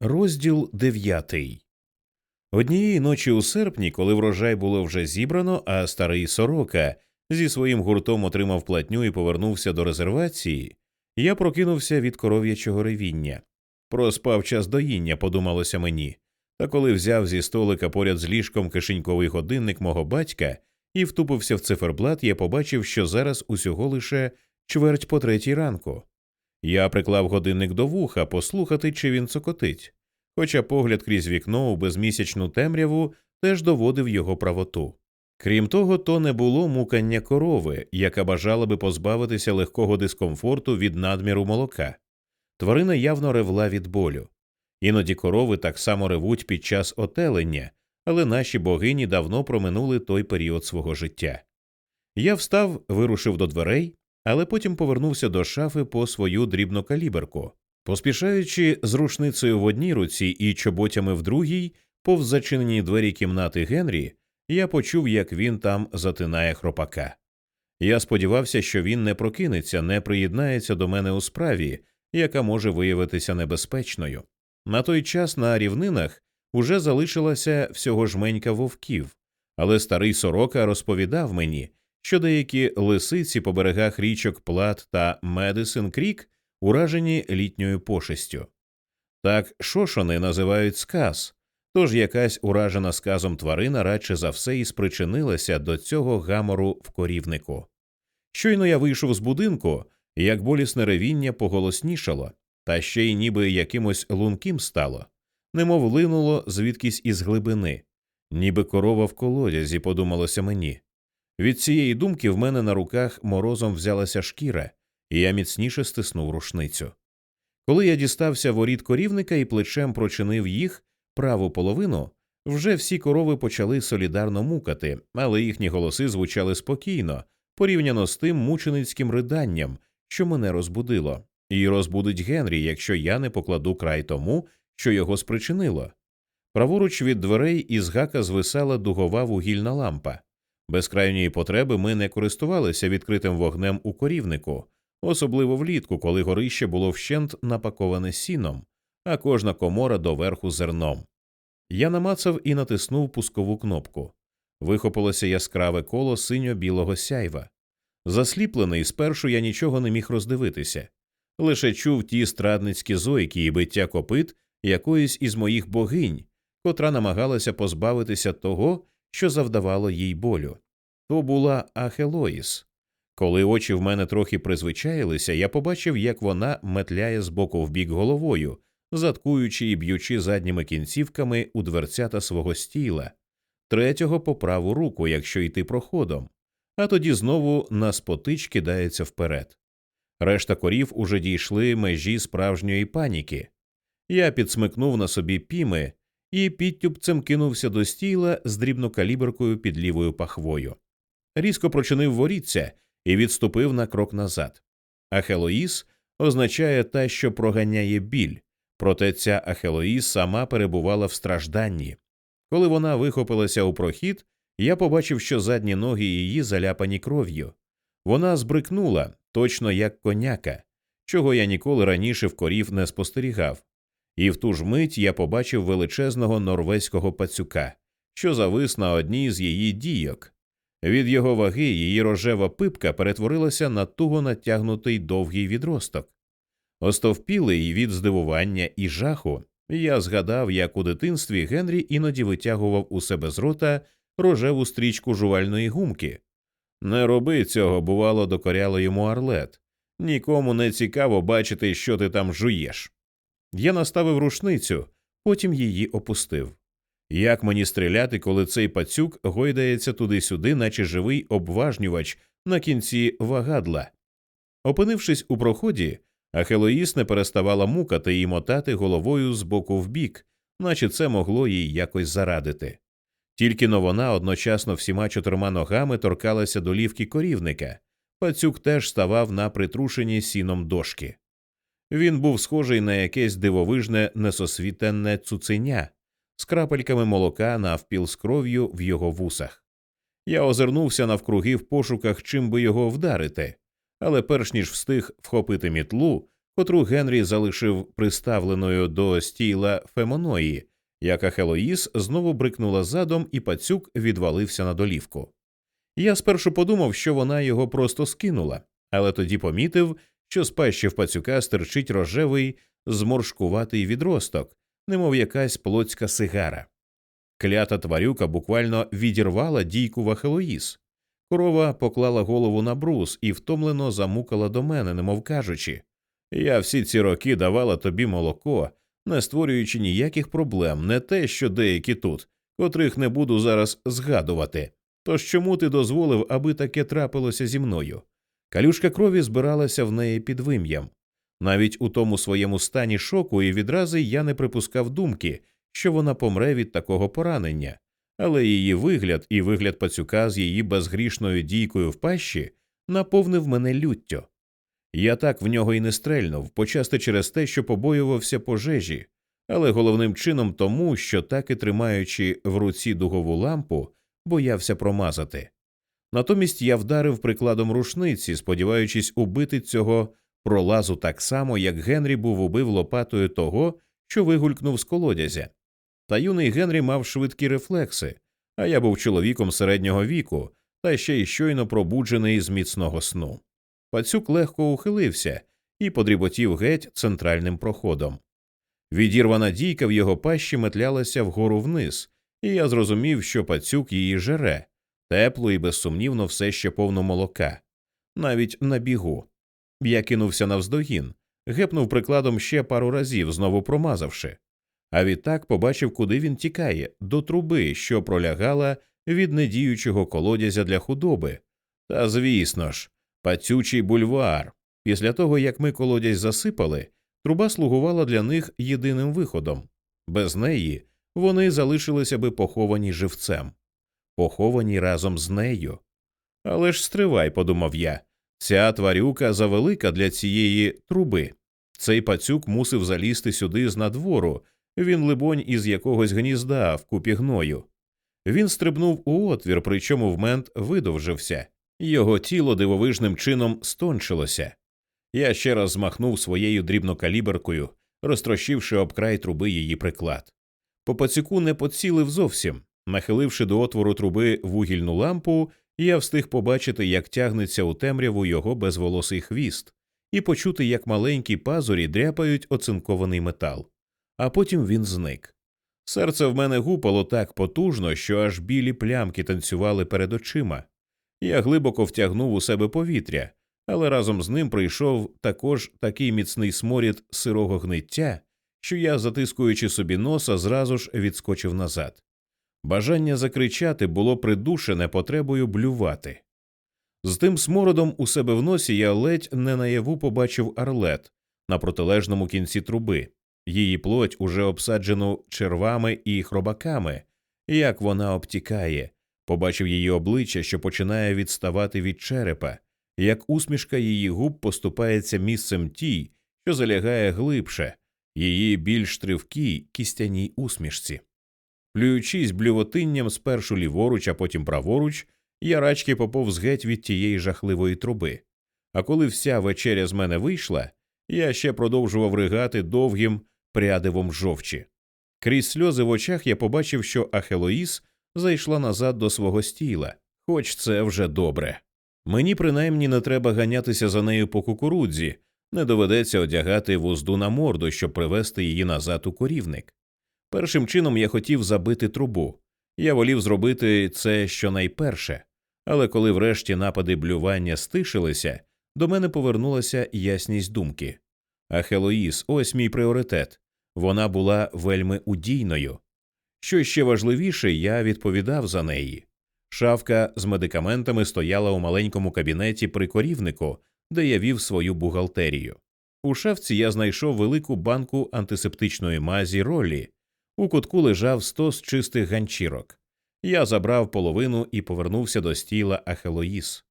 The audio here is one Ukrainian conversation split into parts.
Розділ дев'ятий. Однієї ночі у серпні, коли врожай було вже зібрано, а старий сорока зі своїм гуртом отримав платню і повернувся до резервації, я прокинувся від коров'ячого ревіння. Проспав час доїння, подумалося мені. Та коли взяв зі столика поряд з ліжком кишеньковий годинник мого батька і втупився в циферблат, я побачив, що зараз усього лише чверть по третій ранку. Я приклав годинник до вуха послухати, чи він цокотить, хоча погляд крізь вікно у безмісячну темряву теж доводив його правоту. Крім того, то не було мукання корови, яка бажала би позбавитися легкого дискомфорту від надміру молока. Тварина явно ревла від болю. Іноді корови так само ревуть під час отелення, але наші богині давно проминули той період свого життя. Я встав, вирушив до дверей, але потім повернувся до шафи по свою дрібнокаліберку. Поспішаючи з рушницею в одній руці і чоботями в другій, повз зачинені двері кімнати Генрі, я почув, як він там затинає хропака. Я сподівався, що він не прокинеться, не приєднається до мене у справі, яка може виявитися небезпечною. На той час на рівнинах уже залишилася всього жменька вовків, але старий сорока розповідав мені, що деякі лисиці по берегах річок Плат та Медисин Крік уражені літньою пошестю. Так шошони називають сказ, тож якась уражена сказом тварина радше за все і спричинилася до цього гамору в корівнику. Щойно я вийшов з будинку, як болісне ревіння поголоснішало, та ще й ніби якимось лунким стало, немов линуло звідкись із глибини, ніби корова в колодязі, подумалося мені. Від цієї думки в мене на руках морозом взялася шкіра, і я міцніше стиснув рушницю. Коли я дістався воріт корівника і плечем прочинив їх праву половину, вже всі корови почали солідарно мукати, але їхні голоси звучали спокійно, порівняно з тим мученицьким riданням, що мене розбудило, і розбудить Генрі, якщо я не покладу край тому, що його спричинило. Праворуч від дверей із гака звисала дугова вугільна лампа. Без крайньої потреби ми не користувалися відкритим вогнем у корівнику, особливо влітку, коли горище було вщент напаковане сіном, а кожна комора доверху зерном. Я намацав і натиснув пускову кнопку. Вихопилося яскраве коло синьо-білого сяйва. Засліплений, спершу я нічого не міг роздивитися, лише чув ті страдницькі зойки і биття копит якоїсь із моїх богинь, котра намагалася позбавитися того, що завдавало їй болю. То була Ахелоїс. Коли очі в мене трохи призвичаїлися, я побачив, як вона метляє з боку в бік головою, заткуючи і б'ючи задніми кінцівками у дверцята свого стіла, третього по праву руку, якщо йти проходом, а тоді знову на спотич кидається вперед. Решта корів уже дійшли межі справжньої паніки. Я підсмикнув на собі піми і підтюбцем кинувся до стіла з дрібнокаліберкою під лівою пахвою. Різко прочинив воріться і відступив на крок назад. Ахелоїс означає та, що проганяє біль, проте ця Ахелоїс сама перебувала в стражданні. Коли вона вихопилася у прохід, я побачив, що задні ноги її заляпані кров'ю. Вона збрикнула, точно як коняка, чого я ніколи раніше в корів не спостерігав. І в ту ж мить я побачив величезного норвезького пацюка, що завис на одній з її дійок. Від його ваги її рожева пипка перетворилася на туго натягнутий довгий відросток. Остовпілий від здивування і жаху, я згадав, як у дитинстві Генрі іноді витягував у себе з рота рожеву стрічку жувальної гумки. Не роби цього, бувало, докоряло йому Арлет. Нікому не цікаво бачити, що ти там жуєш. Я наставив рушницю, потім її опустив. Як мені стріляти, коли цей пацюк гойдається туди-сюди, наче живий обважнювач на кінці вагадла? Опинившись у проході, Ахелоїс не переставала мукати і мотати головою з боку в бік, наче це могло їй якось зарадити. Тільки но вона одночасно всіма чотирма ногами торкалася до лівки корівника, пацюк теж ставав на притрушені сіном дошки. Він був схожий на якесь дивовижне несосвітенне цуценя з крапельками молока навпіл з кров'ю в його вусах. Я озирнувся навкруги в пошуках, чим би його вдарити, але перш ніж встиг вхопити мітлу, котру Генрі залишив приставленою до стійла Фемоної, яка Хелоїс знову брикнула задом, і пацюк відвалився на долівку. Я спершу подумав, що вона його просто скинула, але тоді помітив, що з пащі в пацюка стирчить рожевий, зморшкуватий відросток, немов якась плотська сигара. Клята тварюка буквально відірвала дійку Вахелоїс. Корова поклала голову на брус і втомлено замукала до мене, немов кажучи я всі ці роки давала тобі молоко, не створюючи ніяких проблем, не те, що деякі тут, котрих не буду зараз згадувати. Тож чому ти дозволив, аби таке трапилося зі мною? Калюшка крові збиралася в неї під вим'ям. Навіть у тому своєму стані шоку і відрази я не припускав думки, що вона помре від такого поранення, але її вигляд і вигляд пацюка з її безгрішною дійкою в пащі наповнив мене люттю. Я так в нього і не стрельнув, почасти через те, що побоювався пожежі, але головним чином тому, що так і тримаючи в руці дугову лампу, боявся промазати. Натомість я вдарив прикладом рушниці, сподіваючись убити цього пролазу так само, як Генрі був убив лопатою того, що вигулькнув з колодязя. Та юний Генрі мав швидкі рефлекси, а я був чоловіком середнього віку та ще й щойно пробуджений з міцного сну. Пацюк легко ухилився і подріботів геть центральним проходом. Відірвана дійка в його пащі метлялася вгору вниз, і я зрозумів, що пацюк її жере, тепло і безсумнівно все ще повно молока, навіть на бігу. Я кинувся навздогін, гепнув прикладом ще пару разів, знову промазавши, а відтак побачив, куди він тікає, до труби, що пролягала від недіючого колодязя для худоби. Та звісно ж, пацючий бульвар. Після того, як ми колодязь засипали, труба слугувала для них єдиним виходом. Без неї вони залишилися би поховані живцем, поховані разом з нею. Але ж стривай, подумав я, ця тварюка завелика для цієї труби. Цей пацюк мусив залізти сюди з надвору, він, либонь, із якогось гнізда в купі гною. Він стрибнув у отвір, причому в мент видовжився, його тіло дивовижним чином стончилося. Я ще раз змахнув своєю дрібнокаліберкою, розтрощивши об край труби її приклад. По пацюку не поцілив зовсім. Нахиливши до отвору труби вугільну лампу, я встиг побачити, як тягнеться у темряву його безволосий хвіст, і почути, як маленькі пазурі дряпають оцинкований метал. А потім він зник. Серце в мене гупало так потужно, що аж білі плямки танцювали перед очима. Я глибоко втягнув у себе повітря, але разом з ним прийшов також такий міцний сморід сирого гниття, що я, затискуючи собі носа, зразу ж відскочив назад. Бажання закричати було придушене потребою блювати. З тим смородом у себе в носі я ледь не наяву побачив арлет на протилежному кінці труби, її плоть уже обсаджену червами і хробаками, як вона обтікає, побачив її обличчя, що починає відставати від черепа, як усмішка її губ поступається місцем тій, що залягає глибше, її більш тривкій кістяній усмішці. Плюючись блювотинням спершу ліворуч, а потім праворуч, я рачки поповз геть від тієї жахливої труби. А коли вся вечеря з мене вийшла, я ще продовжував ригати довгим прядивом жовчі. Крізь сльози в очах я побачив, що Ахелоїс зайшла назад до свого стіла, хоч це вже добре. Мені принаймні не треба ганятися за нею по кукурудзі, не доведеться одягати вузду на морду, щоб привести її назад у корівник. Першим чином я хотів забити трубу. Я волів зробити це щонайперше, але коли врешті напади блювання стишилися, до мене повернулася ясність думки. А Хелоїс, ось мій пріоритет. Вона була вельми удійною. Що ще важливіше, я відповідав за неї. Шавка з медикаментами стояла у маленькому кабінеті при корівнику, де я вів свою бухгалтерію. У шафці я знайшов велику банку антисептичної мазі ролі. У кутку лежав стос чистих ганчірок. Я забрав половину і повернувся до стіла Ахелоїс.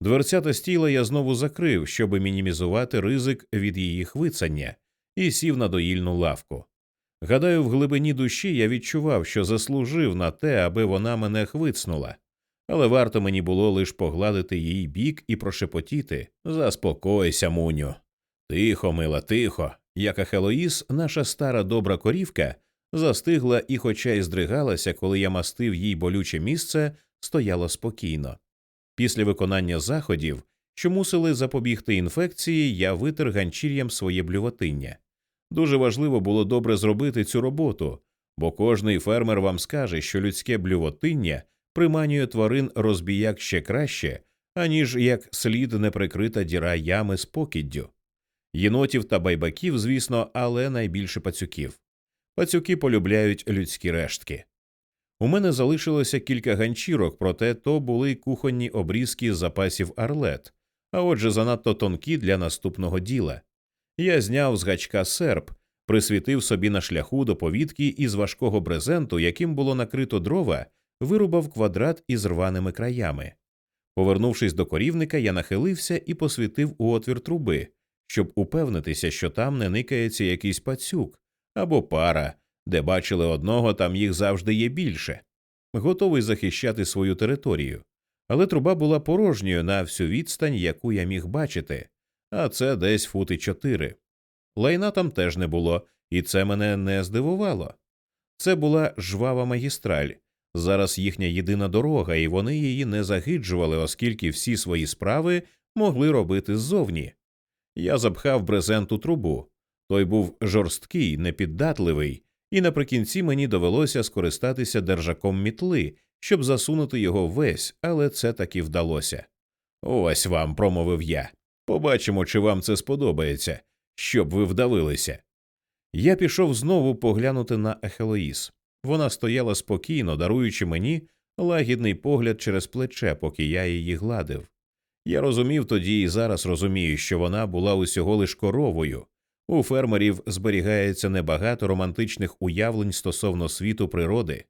Дверцята стіла я знову закрив, щоб мінімізувати ризик від її хвицання, і сів на доїльну лавку. Гадаю, в глибині душі я відчував, що заслужив на те, аби вона мене хвицнула, але варто мені було лише погладити її бік і прошепотіти Заспокойся, Муню. Тихо, мила, тихо. Як Ахелоїс, наша стара добра корівка, застигла і, хоча й здригалася, коли я мастив їй болюче місце, стояла спокійно. Після виконання заходів, що мусили запобігти інфекції, я витер ганчір'ям своє блюватиння. Дуже важливо було добре зробити цю роботу, бо кожний фермер вам скаже, що людське блювотиння приманює тварин розбіяк ще краще, аніж як слід неприкрита діра ями з покіддю. Єнотів та байбаків, звісно, але найбільше пацюків. Пацюки полюбляють людські рештки. У мене залишилося кілька ганчірок, проте то були кухонні обрізки з запасів арлет, а отже, занадто тонкі для наступного діла. Я зняв з гачка серп, присвітив собі на шляху до повітки із важкого брезенту, яким було накрито дрова, вирубав квадрат із рваними краями. Повернувшись до корівника, я нахилився і посвітив у отвір труби, щоб упевнитися, що там не никається якийсь пацюк або пара, де бачили одного, там їх завжди є більше, готовий захищати свою територію. Але труба була порожньою на всю відстань, яку я міг бачити, а це десь фути чотири. Лайна там теж не було, і це мене не здивувало. Це була жвава магістраль. Зараз їхня єдина дорога, і вони її не загиджували, оскільки всі свої справи могли робити ззовні. Я запхав брезент у трубу. Той був жорсткий, непіддатливий, і наприкінці мені довелося скористатися держаком мітли, щоб засунути його весь, але це таки вдалося. Ось вам, промовив я. Побачимо, чи вам це сподобається, щоб ви вдавилися. Я пішов знову поглянути на Ехелоїс. Вона стояла спокійно, даруючи мені лагідний погляд через плече, поки я її гладив. Я розумів тоді і зараз розумію, що вона була усього лиш коровою. У фермерів зберігається небагато романтичних уявлень стосовно світу природи,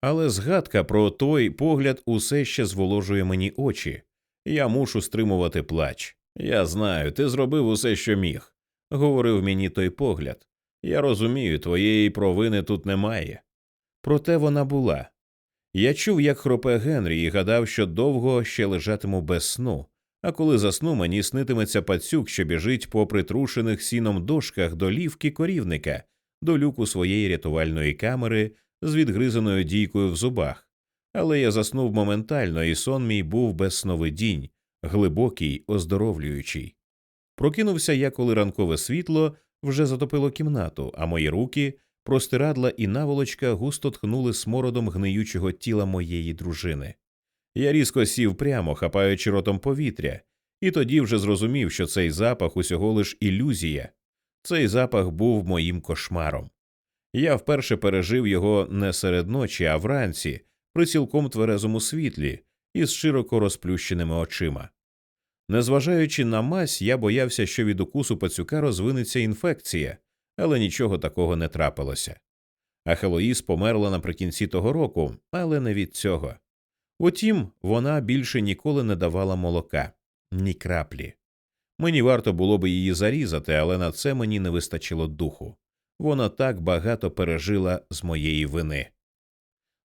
але згадка про той погляд усе ще зволожує мені очі. Я мушу стримувати плач. Я знаю, ти зробив усе, що міг, говорив мені той погляд. Я розумію, твоєї провини тут немає. Проте вона була. Я чув, як хропе Генрі, і гадав, що довго ще лежатиму без сну, а коли засну, мені снитиметься пацюк, що біжить по притрушених сіном дошках до лівки корівника, до люку своєї рятувальної камери з відгризаною дійкою в зубах. Але я заснув моментально, і сон мій був без сновидінь, глибокий, оздоровлюючий. Прокинувся я, коли ранкове світло вже затопило кімнату, а мої руки, простирадла і наволочка густо тхнули смородом гниючого тіла моєї дружини. Я різко сів прямо, хапаючи ротом повітря, і тоді вже зрозумів, що цей запах усього лиш ілюзія. Цей запах був моїм кошмаром. Я вперше пережив його не серед ночі, а вранці, при цілком тверезому світлі, із широко розплющеними очима. Незважаючи на мазь, я боявся, що від укусу пацюка розвинеться інфекція, але нічого такого не трапилося. Ахелоїс померла наприкінці того року, але не від цього. Утім, вона більше ніколи не давала молока, ні краплі. Мені варто було би її зарізати, але на це мені не вистачило духу. Вона так багато пережила з моєї вини.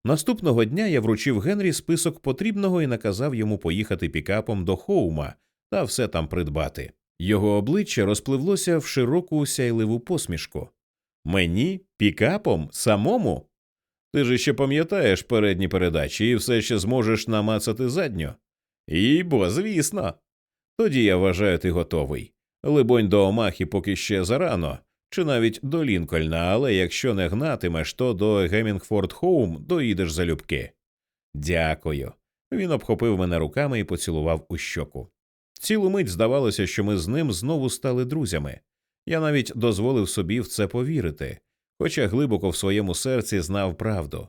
Наступного дня я вручив Генрі список потрібного і наказав йому поїхати пікапом до Хоума та все там придбати. Його обличчя розпливлося в широку сяйливу посмішку. Мені пікапом самому? Ти ж ще пам'ятаєш передні передачі і все ще зможеш намацати задню? І бо, звісно. Тоді я вважаю, ти готовий. Либонь до Омахи поки ще зарано, чи навіть до Лінкольна, але якщо не гнатимеш, то до Гемінгфорд Хоум доїдеш залюбки. Дякую. Він обхопив мене руками і поцілував у щоку. Цілу мить здавалося, що ми з ним знову стали друзями. Я навіть дозволив собі в це повірити, хоча глибоко в своєму серці знав правду.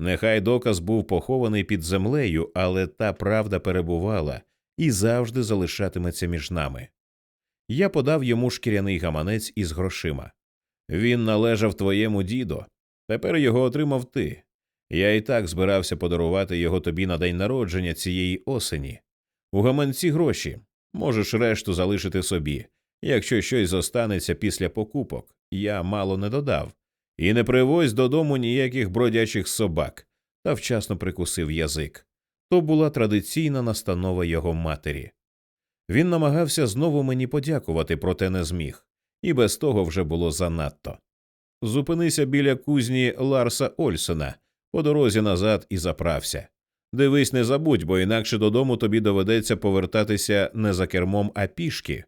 Нехай доказ був похований під землею, але та правда перебувала і завжди залишатиметься між нами. Я подав йому шкіряний гаманець із грошима. Він належав твоєму дідо. Тепер його отримав ти. Я і так збирався подарувати його тобі на день народження цієї осені. У гаманці гроші можеш решту залишити собі, якщо щось зостанеться після покупок. Я мало не додав. І не привозь додому ніяких бродячих собак, та вчасно прикусив язик. То була традиційна настанова його матері. Він намагався знову мені подякувати, проте не зміг, і без того вже було занадто. Зупинися біля кузні Ларса Ольсена по дорозі назад і заправся. Дивись, не забудь, бо інакше додому тобі доведеться повертатися не за кермом, а пішки.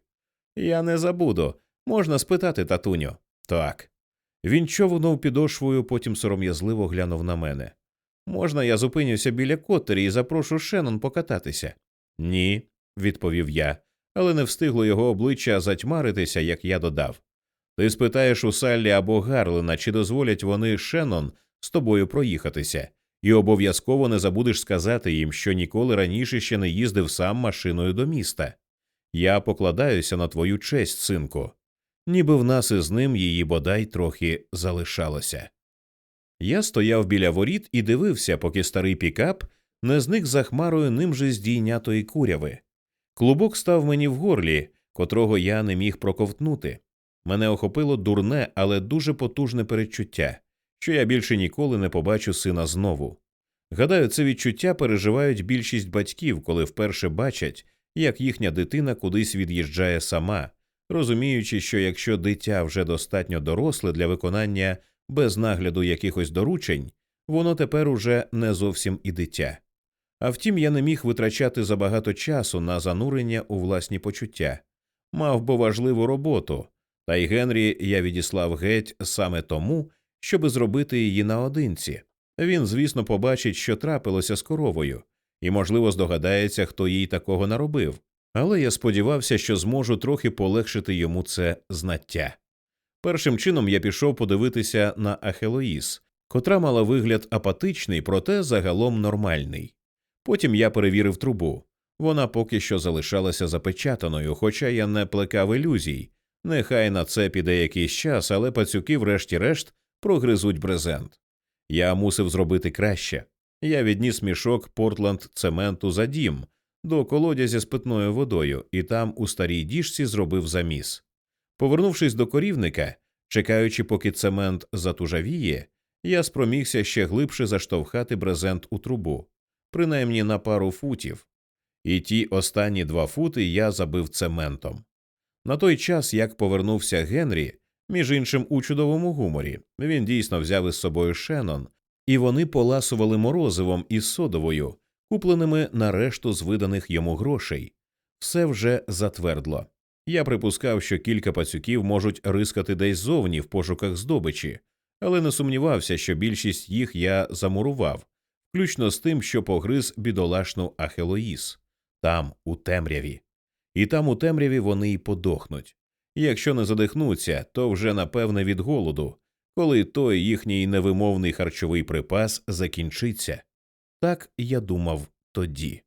Я не забуду. Можна спитати татуню. Так. Він човнув підошвою, потім сором'язливо глянув на мене. Можна я зупинюся біля котері і запрошу Шеннон покататися? Ні, відповів я, але не встигло його обличчя затьмаритися, як я додав. Ти спитаєш у Саллі або Гарлена, чи дозволять вони Шеннон з тобою проїхатися, і обов'язково не забудеш сказати їм, що ніколи раніше ще не їздив сам машиною до міста. Я покладаюся на твою честь, синку, ніби в нас із ним її бодай трохи залишалося. Я стояв біля воріт і дивився, поки старий пікап не зник за хмарою ним же здійнятої куряви. Клубок став мені в горлі, котрого я не міг проковтнути. Мене охопило дурне, але дуже потужне передчуття, що я більше ніколи не побачу сина знову. Гадаю, це відчуття переживають більшість батьків, коли вперше бачать, як їхня дитина кудись від'їжджає сама, розуміючи, що якщо дитя вже достатньо доросле для виконання без нагляду якихось доручень, воно тепер уже не зовсім і дитя. А втім, я не міг витрачати забагато часу на занурення у власні почуття, мав бо важливу роботу, та й Генрі я відіслав геть саме тому, щоби зробити її наодинці. Він, звісно, побачить, що трапилося з коровою, і, можливо, здогадається, хто їй такого наробив, але я сподівався, що зможу трохи полегшити йому це знаття. Першим чином я пішов подивитися на Ахелоїс, котра мала вигляд апатичний, проте загалом нормальний. Потім я перевірив трубу. Вона поки що залишалася запечатаною, хоча я не плекав ілюзій. Нехай на це піде якийсь час, але пацюки, врешті-решт, прогризуть брезент. Я мусив зробити краще. Я відніс мішок Портланд цементу за дім до колодязя з питною водою, і там у старій діжці зробив заміс. Повернувшись до корівника, чекаючи, поки цемент затужавіє, я спромігся ще глибше заштовхати брезент у трубу, принаймні на пару футів, і ті останні два фути я забив цементом. На той час, як повернувся Генрі, між іншим у чудовому гуморі, він дійсно взяв із собою Шеннон, і вони поласували морозивом із содовою, купленими на решту з виданих йому грошей. Все вже затвердло. Я припускав, що кілька пацюків можуть рискати десь зовні в пошуках здобичі, але не сумнівався, що більшість їх я замурував, включно з тим, що погриз бідолашну Ахелоїс, там, у темряві. І там у темряві вони й подохнуть. Якщо не задихнуться, то вже напевне від голоду, коли той їхній невимовний харчовий припас закінчиться. Так я думав тоді.